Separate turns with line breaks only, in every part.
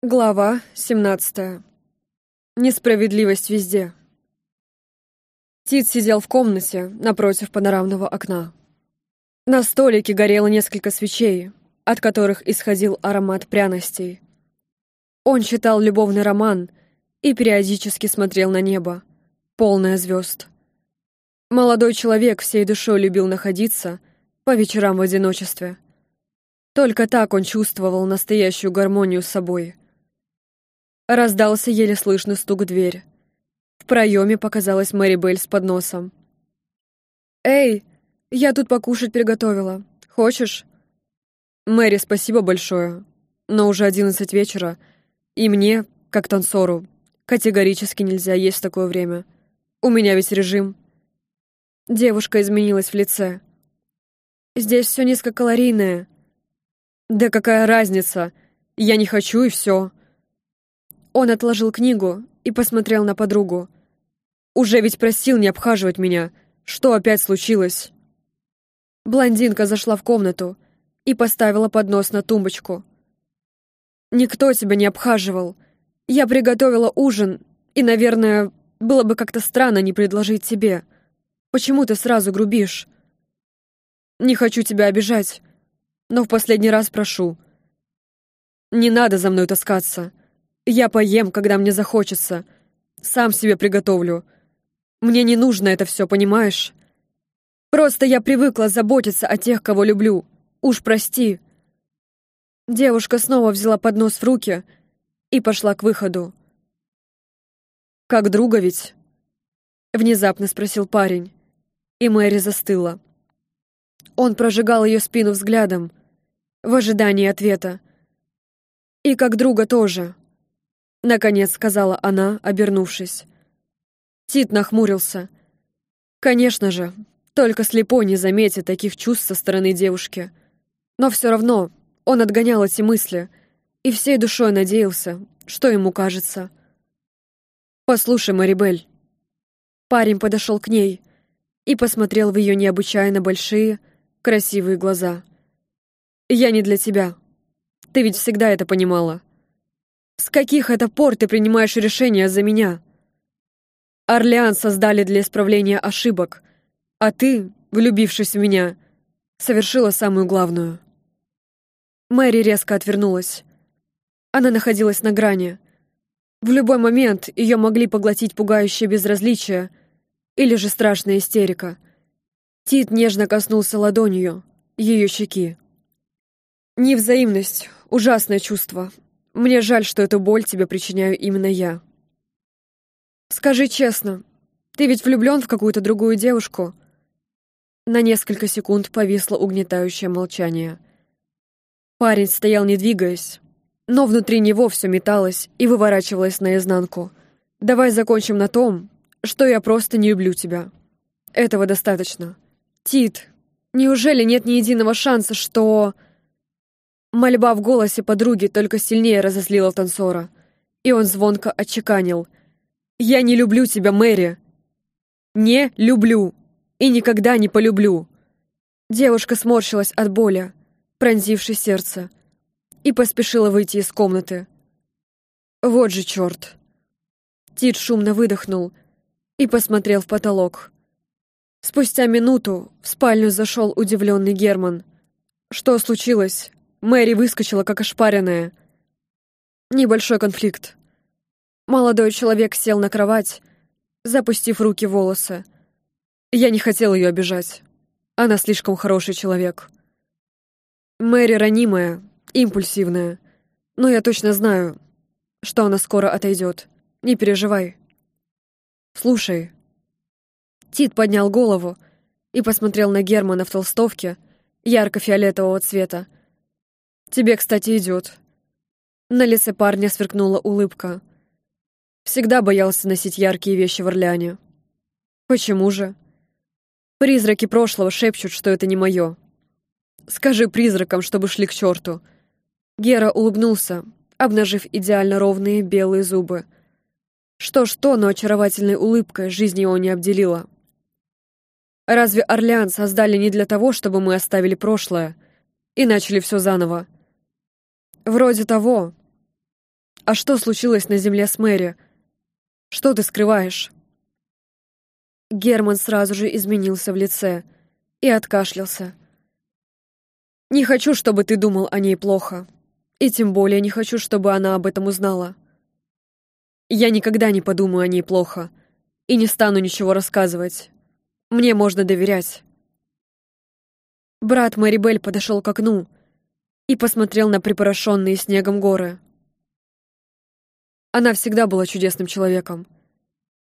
Глава 17. Несправедливость везде. Тит сидел в комнате напротив панорамного окна. На столике горело несколько свечей, от которых исходил аромат пряностей. Он читал любовный роман и периодически смотрел на небо, полное звезд. Молодой человек всей душой любил находиться по вечерам в одиночестве. Только так он чувствовал настоящую гармонию с собой — Раздался еле слышный стук в дверь. В проеме показалась Мэри Белль с подносом. «Эй, я тут покушать приготовила. Хочешь?» «Мэри, спасибо большое. Но уже одиннадцать вечера, и мне, как танцору, категорически нельзя есть в такое время. У меня ведь режим». Девушка изменилась в лице. «Здесь все низкокалорийное». «Да какая разница? Я не хочу, и все. Он отложил книгу и посмотрел на подругу. «Уже ведь просил не обхаживать меня. Что опять случилось?» Блондинка зашла в комнату и поставила поднос на тумбочку. «Никто тебя не обхаживал. Я приготовила ужин, и, наверное, было бы как-то странно не предложить тебе. Почему ты сразу грубишь?» «Не хочу тебя обижать, но в последний раз прошу. Не надо за мной таскаться. Я поем, когда мне захочется. Сам себе приготовлю. Мне не нужно это все, понимаешь? Просто я привыкла заботиться о тех, кого люблю. Уж прости. Девушка снова взяла поднос в руки и пошла к выходу. «Как друга ведь?» Внезапно спросил парень, и Мэри застыла. Он прожигал ее спину взглядом, в ожидании ответа. И как друга тоже. Наконец сказала она, обернувшись. Тит нахмурился. Конечно же, только слепой не заметит таких чувств со стороны девушки. Но все равно он отгонял эти мысли и всей душой надеялся, что ему кажется. «Послушай, Марибель». Парень подошел к ней и посмотрел в ее необычайно большие, красивые глаза. «Я не для тебя. Ты ведь всегда это понимала. С каких это пор ты принимаешь решения за меня? Орлеан создали для исправления ошибок, а ты, влюбившись в меня, совершила самую главную. Мэри резко отвернулась. Она находилась на грани. В любой момент ее могли поглотить пугающее безразличие или же страшная истерика. Тит нежно коснулся ладонью ее щеки. Невзаимность — ужасное чувство, мне жаль, что эту боль тебе причиняю именно я. Скажи честно, ты ведь влюблен в какую-то другую девушку?» На несколько секунд повисло угнетающее молчание. Парень стоял, не двигаясь, но внутри него все металось и выворачивалось наизнанку. «Давай закончим на том, что я просто не люблю тебя. Этого достаточно. Тит, неужели нет ни единого шанса, что...» Мольба в голосе подруги только сильнее разозлила танцора, и он звонко отчеканил. «Я не люблю тебя, Мэри! Не люблю! И никогда не полюблю!» Девушка сморщилась от боли, пронзившей сердце, и поспешила выйти из комнаты. «Вот же черт!» Тит шумно выдохнул и посмотрел в потолок. Спустя минуту в спальню зашел удивленный Герман. «Что случилось?» Мэри выскочила, как ошпаренная. Небольшой конфликт. Молодой человек сел на кровать, запустив руки в волосы. Я не хотел ее обижать. Она слишком хороший человек. Мэри ранимая, импульсивная. Но я точно знаю, что она скоро отойдет. Не переживай. Слушай. Тит поднял голову и посмотрел на Германа в толстовке ярко-фиолетового цвета, Тебе, кстати, идет. На лице парня сверкнула улыбка. Всегда боялся носить яркие вещи в Орлеане. Почему же? Призраки прошлого шепчут, что это не мое. Скажи призракам, чтобы шли к черту. Гера улыбнулся, обнажив идеально ровные белые зубы. Что-что, но очаровательной улыбкой жизнь его не обделила. Разве Орлеан создали не для того, чтобы мы оставили прошлое и начали все заново? Вроде того. а что случилось на земле с Мэри? Что ты скрываешь?» Герман сразу же изменился в лице и откашлялся. «Не хочу, чтобы ты думал о ней плохо. И тем более не хочу, чтобы она об этом узнала. Я никогда не подумаю о ней плохо и не стану ничего рассказывать. Мне можно доверять». Брат Мэрибель подошел к окну и посмотрел на припорошенные снегом горы. Она всегда была чудесным человеком.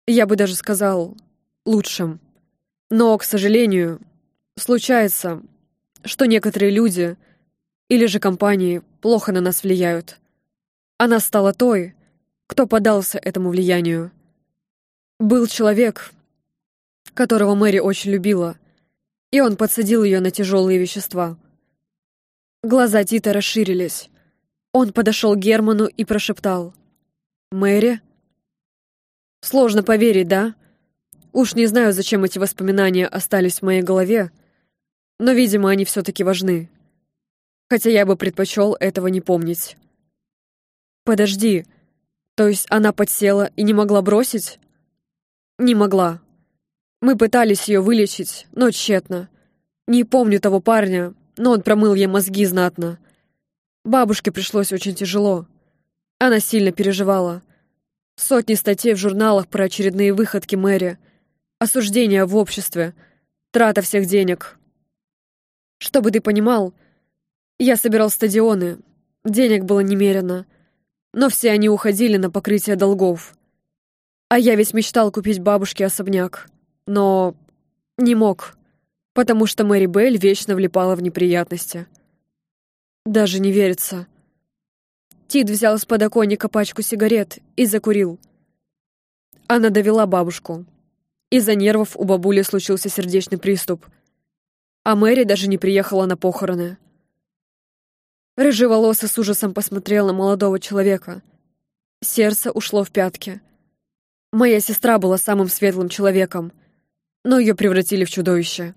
Я бы даже сказал, лучшим. Но, к сожалению, случается, что некоторые люди или же компании плохо на нас влияют. Она стала той, кто поддался этому влиянию. Был человек, которого Мэри очень любила, и он подсадил ее на тяжелые вещества. Глаза Тита расширились. Он подошел к Герману и прошептал — Мэри? Сложно поверить, да? Уж не знаю, зачем эти воспоминания остались в моей голове, но, видимо, они все-таки важны. Хотя я бы предпочел этого не помнить. Подожди, то есть она подсела и не могла бросить? Не могла. Мы пытались ее вылечить, но тщетно. Не помню того парня, но он промыл ей мозги знатно. Бабушке пришлось очень тяжело. Она сильно переживала. Сотни статей в журналах про очередные выходки Мэри, осуждения в обществе, трата всех денег. Чтобы ты понимал, я собирал стадионы, денег было немерено, но все они уходили на покрытие долгов. А я ведь мечтал купить бабушке особняк, но не мог, потому что Мэри Белль вечно влипала в неприятности. Даже не верится. Тит взял с подоконника пачку сигарет и закурил. Она довела бабушку. Из-за нервов у бабули случился сердечный приступ. А Мэри даже не приехала на похороны. Рыжеволосый с ужасом посмотрел на молодого человека. Сердце ушло в пятки. Моя сестра была самым светлым человеком, но ее превратили в чудовище.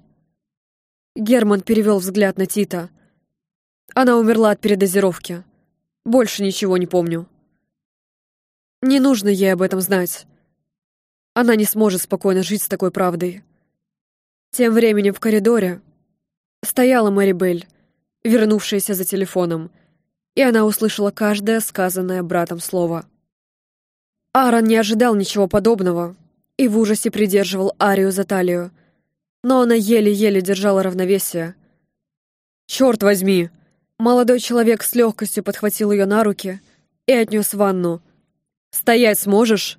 Герман перевел взгляд на Тита. Она умерла от передозировки. Больше ничего не помню. Не нужно ей об этом знать. Она не сможет спокойно жить с такой правдой. Тем временем в коридоре стояла Мэри Белль, вернувшаяся за телефоном, и она услышала каждое сказанное братом слово. Аарон не ожидал ничего подобного и в ужасе придерживал Арию за талию, но она еле-еле держала равновесие. «Черт возьми!» Молодой человек с легкостью подхватил ее на руки и отнес в ванну. «Стоять сможешь?»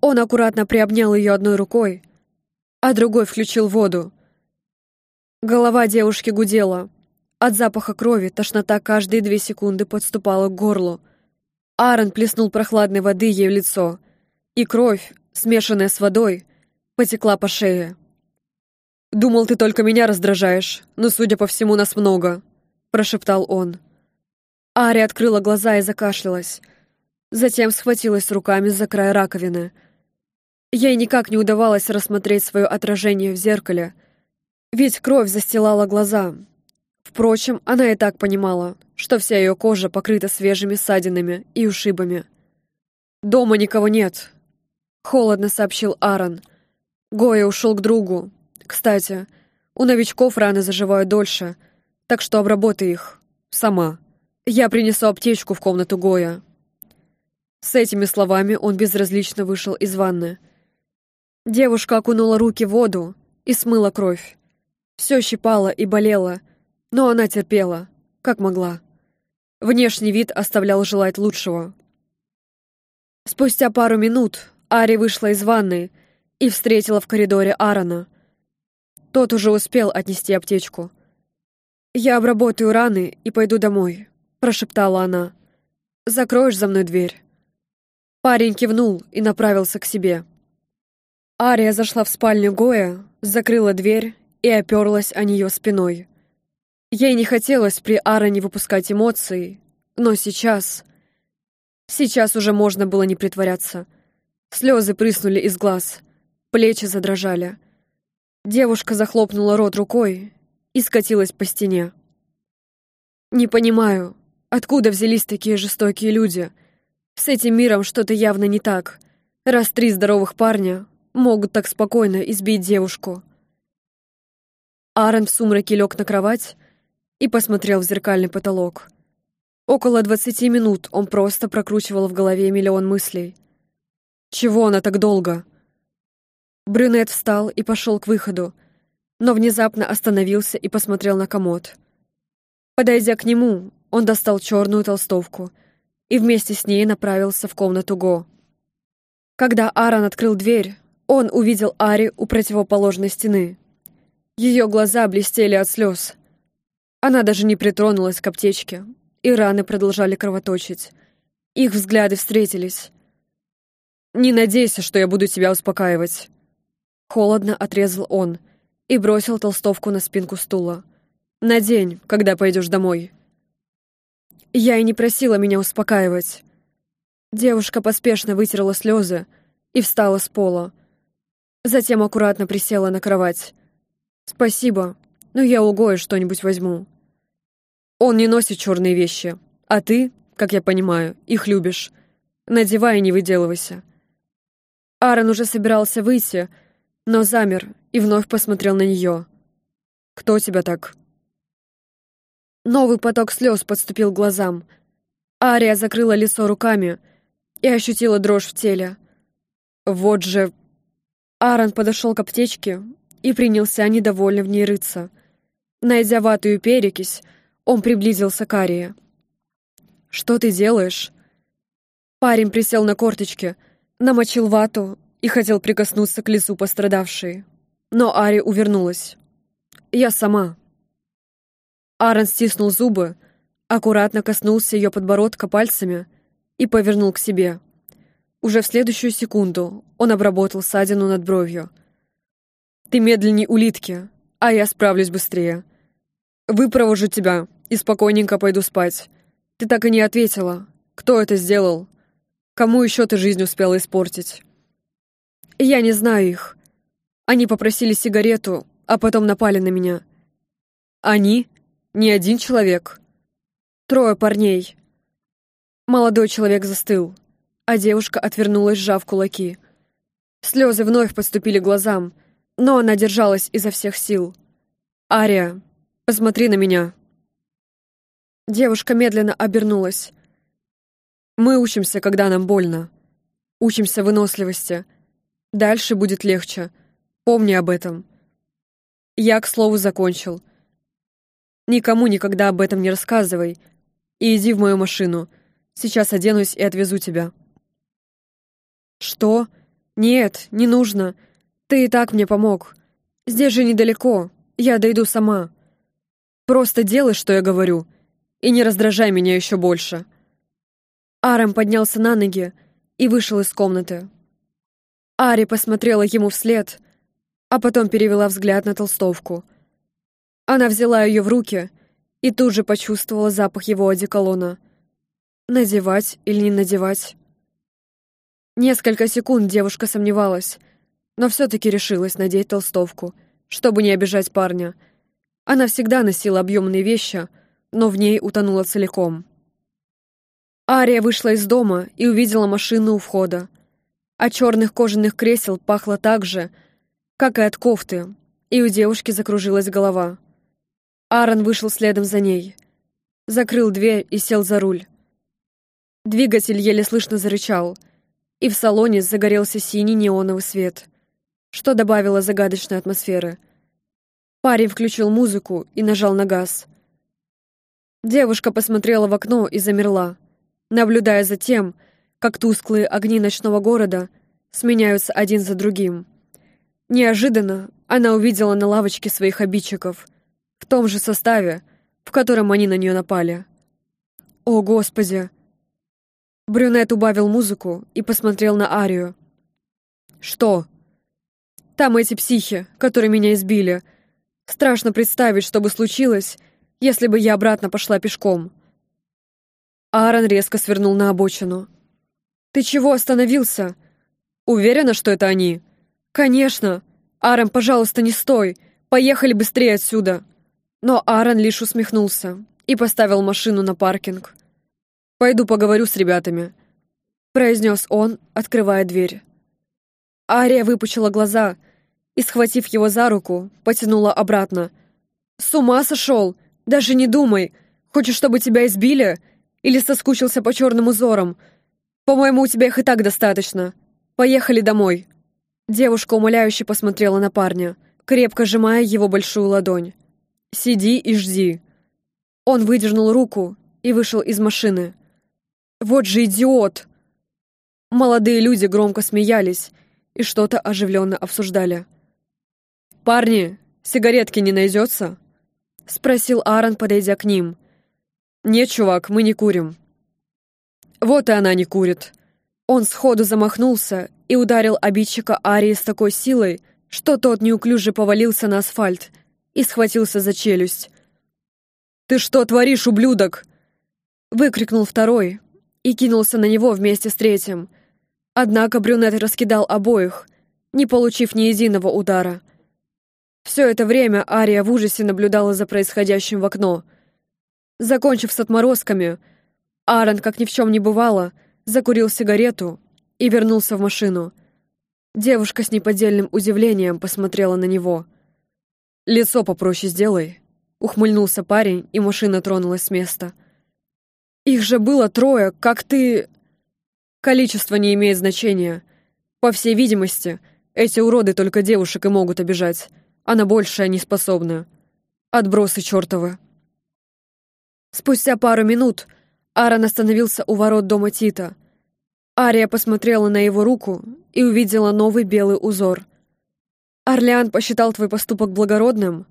Он аккуратно приобнял ее одной рукой, а другой включил воду. Голова девушки гудела. От запаха крови тошнота каждые две секунды подступала к горлу. Аарон плеснул прохладной воды ей в лицо, и кровь, смешанная с водой, потекла по шее. «Думал, ты только меня раздражаешь, но, судя по всему, нас много», прошептал он. Ари открыла глаза и закашлялась. Затем схватилась руками за край раковины. Ей никак не удавалось рассмотреть свое отражение в зеркале, ведь кровь застилала глаза. Впрочем, она и так понимала, что вся ее кожа покрыта свежими ссадинами и ушибами. «Дома никого нет», — холодно сообщил Аарон. Гоя ушел к другу. Кстати, у новичков раны заживают дольше — так что обработай их. Сама. Я принесу аптечку в комнату Гоя». С этими словами он безразлично вышел из ванны. Девушка окунула руки в воду и смыла кровь. Все щипало и болело, но она терпела, как могла. Внешний вид оставлял желать лучшего. Спустя пару минут Ари вышла из ванны и встретила в коридоре Аарона. Тот уже успел отнести аптечку — «Я обработаю раны и пойду домой», — прошептала она. «Закроешь за мной дверь». Парень кивнул и направился к себе. Ария зашла в спальню Гоя, закрыла дверь и оперлась о нее спиной. Ей не хотелось при Аароне выпускать эмоции, но сейчас... Сейчас уже можно было не притворяться. Слезы прыснули из глаз, плечи задрожали. Девушка захлопнула рот рукой и скатилась по стене. «Не понимаю, откуда взялись такие жестокие люди?» С этим миром что-то явно не так, раз три здоровых парня могут так спокойно избить девушку. Аарон в сумраке лег на кровать и посмотрел в зеркальный потолок. Около двадцати минут он просто прокручивал в голове миллион мыслей. Чего она так долго? Брюнет встал и пошел к выходу, но внезапно остановился и посмотрел на комод. Подойдя к нему, он достал черную толстовку и вместе с ней направился в комнату Го. Когда Аарон открыл дверь, он увидел Ари у противоположной стены. Ее глаза блестели от слез. Она даже не притронулась к аптечке, и раны продолжали кровоточить. Их взгляды встретились. «Не надейся, что я буду тебя успокаивать». Холодно отрезал он и бросил толстовку на спинку стула. «Надень, когда пойдешь домой». Я и не просила меня успокаивать. Девушка поспешно вытерла слезы и встала с пола. Затем аккуратно присела на кровать. «Спасибо, но я у что-нибудь возьму». Он не носит черные вещи, а ты, как я понимаю, их любишь. Надевай и не выделывайся. Аарон уже собирался выйти, но замер и вновь посмотрел на нее. «Кто тебя так?» Новый поток слез подступил к глазам. Ария закрыла лицо руками и ощутила дрожь в теле. Вот же... Аарон подошел к аптечке и принялся недовольно в ней рыться. Найдя ватую перекись, он приблизился к Арии. «Что ты делаешь?» Парень присел на корточки, намочил вату и хотел прикоснуться к лицу пострадавшей. Но Ари увернулась. «Я сама». Аарон стиснул зубы, аккуратно коснулся ее подбородка пальцами и повернул к себе. Уже в следующую секунду он обработал ссадину над бровью. «Ты медленней улитки, а я справлюсь быстрее. Выпровожу тебя и спокойненько пойду спать. Ты так и не ответила. Кто это сделал? Кому еще ты жизнь успела испортить? Я не знаю их. Они попросили сигарету, а потом напали на меня. Они? Не один человек. Трое парней. Молодой человек застыл, а девушка отвернулась, сжав кулаки. Слезы вновь подступили глазам, но она держалась изо всех сил. «Ария, посмотри на меня», Девушка медленно обернулась. «Мы учимся, когда нам больно. Учимся выносливости. Дальше будет легче. Помни об этом». Я, к слову, закончил. «Никому никогда об этом не рассказывай. И иди в мою машину. Сейчас оденусь и отвезу тебя». «Что? Нет, не нужно. Ты и так мне помог. Здесь же недалеко. Я дойду сама. Просто делай, что я говорю и не раздражай меня еще больше». Арем поднялся на ноги и вышел из комнаты. Ари посмотрела ему вслед, а потом перевела взгляд на толстовку. Она взяла ее в руки и тут же почувствовала запах его одеколона. Надевать или не надевать? Несколько секунд девушка сомневалась, но все-таки решилась надеть толстовку, чтобы не обижать парня. Она всегда носила объемные вещи — но в ней утонула целиком. Ария вышла из дома и увидела машину у входа. От черных кожаных кресел пахло так же, как и от кофты, и у девушки закружилась голова. Аарон вышел следом за ней. Закрыл дверь и сел за руль. Двигатель еле слышно зарычал, и в салоне загорелся синий неоновый свет, что добавило загадочной атмосферы. Парень включил музыку и нажал на газ. Девушка посмотрела в окно и замерла, наблюдая за тем, как тусклые огни ночного города сменяются один за другим. Неожиданно она увидела на лавочке своих обидчиков, в том же составе, в котором они на нее напали. «О, Господи!» Брюнет убавил музыку и посмотрел на Арию. «Что?» «Там эти психи, которые меня избили. Страшно представить, что бы случилось, если бы я обратно пошла пешком. Аарон резко свернул на обочину. «Ты чего остановился?» «Уверена, что это они?» «Конечно! Аарон, пожалуйста, не стой! Поехали быстрее отсюда!» Но Аарон лишь усмехнулся и поставил машину на паркинг. «Пойду поговорю с ребятами. произнес он, открывая дверь. Ария выпучила глаза и, схватив его за руку, потянула обратно. «С ума сошел! Даже не думай! Хочешь, чтобы тебя избили? Или соскучился по черным узорам? По-моему, у тебя их и так достаточно. Поехали домой!» Девушка умоляюще посмотрела на парня, крепко сжимая его большую ладонь. «Сиди и жди». Он выдернул руку и вышел из машины. «Вот же идиот!» Молодые люди громко смеялись и что-то оживленно обсуждали. «Парни, сигаретки не найдется?» — спросил Аарон, подойдя к ним. «Нет, чувак, мы не курим». «Вот и она не курит». Он сходу замахнулся и ударил обидчика Арии с такой силой, что тот неуклюже повалился на асфальт и схватился за челюсть. «Ты что творишь, ублюдок?» Выкрикнул второй и кинулся на него вместе с третьим. Однако брюнет раскидал обоих, не получив ни единого удара. Все это время Ария в ужасе наблюдала за происходящим в окно. Закончив с отморозками, Аарон, как ни в чем не бывало, закурил сигарету и вернулся в машину. Девушка с неподдельным удивлением посмотрела на него. «Лицо попроще сделай», — ухмыльнулся парень, и машина тронулась с места. «Их же было трое, как ты...» «Количество не имеет значения. По всей видимости, эти уроды только девушек и могут обижать, а на большее не способны. Отбросы чертовы». Спустя пару минут Аарон остановился у ворот дома Тита — Ария посмотрела на его руку и увидела новый белый узор. «Орлеан посчитал твой поступок благородным?»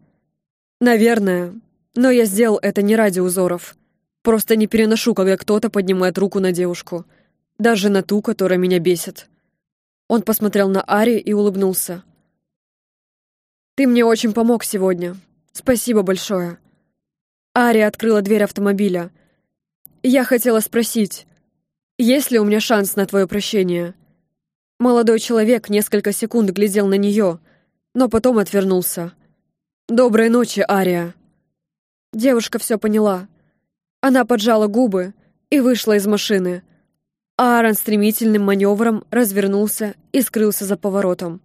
«Наверное, но я сделал это не ради узоров. Просто не переношу, когда кто-то поднимает руку на девушку, даже на ту, которая меня бесит». Он посмотрел на Ари и улыбнулся. «Ты мне очень помог сегодня. Спасибо большое». Ари открыла дверь автомобиля. «Я хотела спросить, есть ли у меня шанс на твое прощение?» Молодой человек несколько секунд глядел на нее, но потом отвернулся. «Доброй ночи, Ария!» Девушка все поняла. Она поджала губы и вышла из машины. Аарон стремительным маневром развернулся и скрылся за поворотом.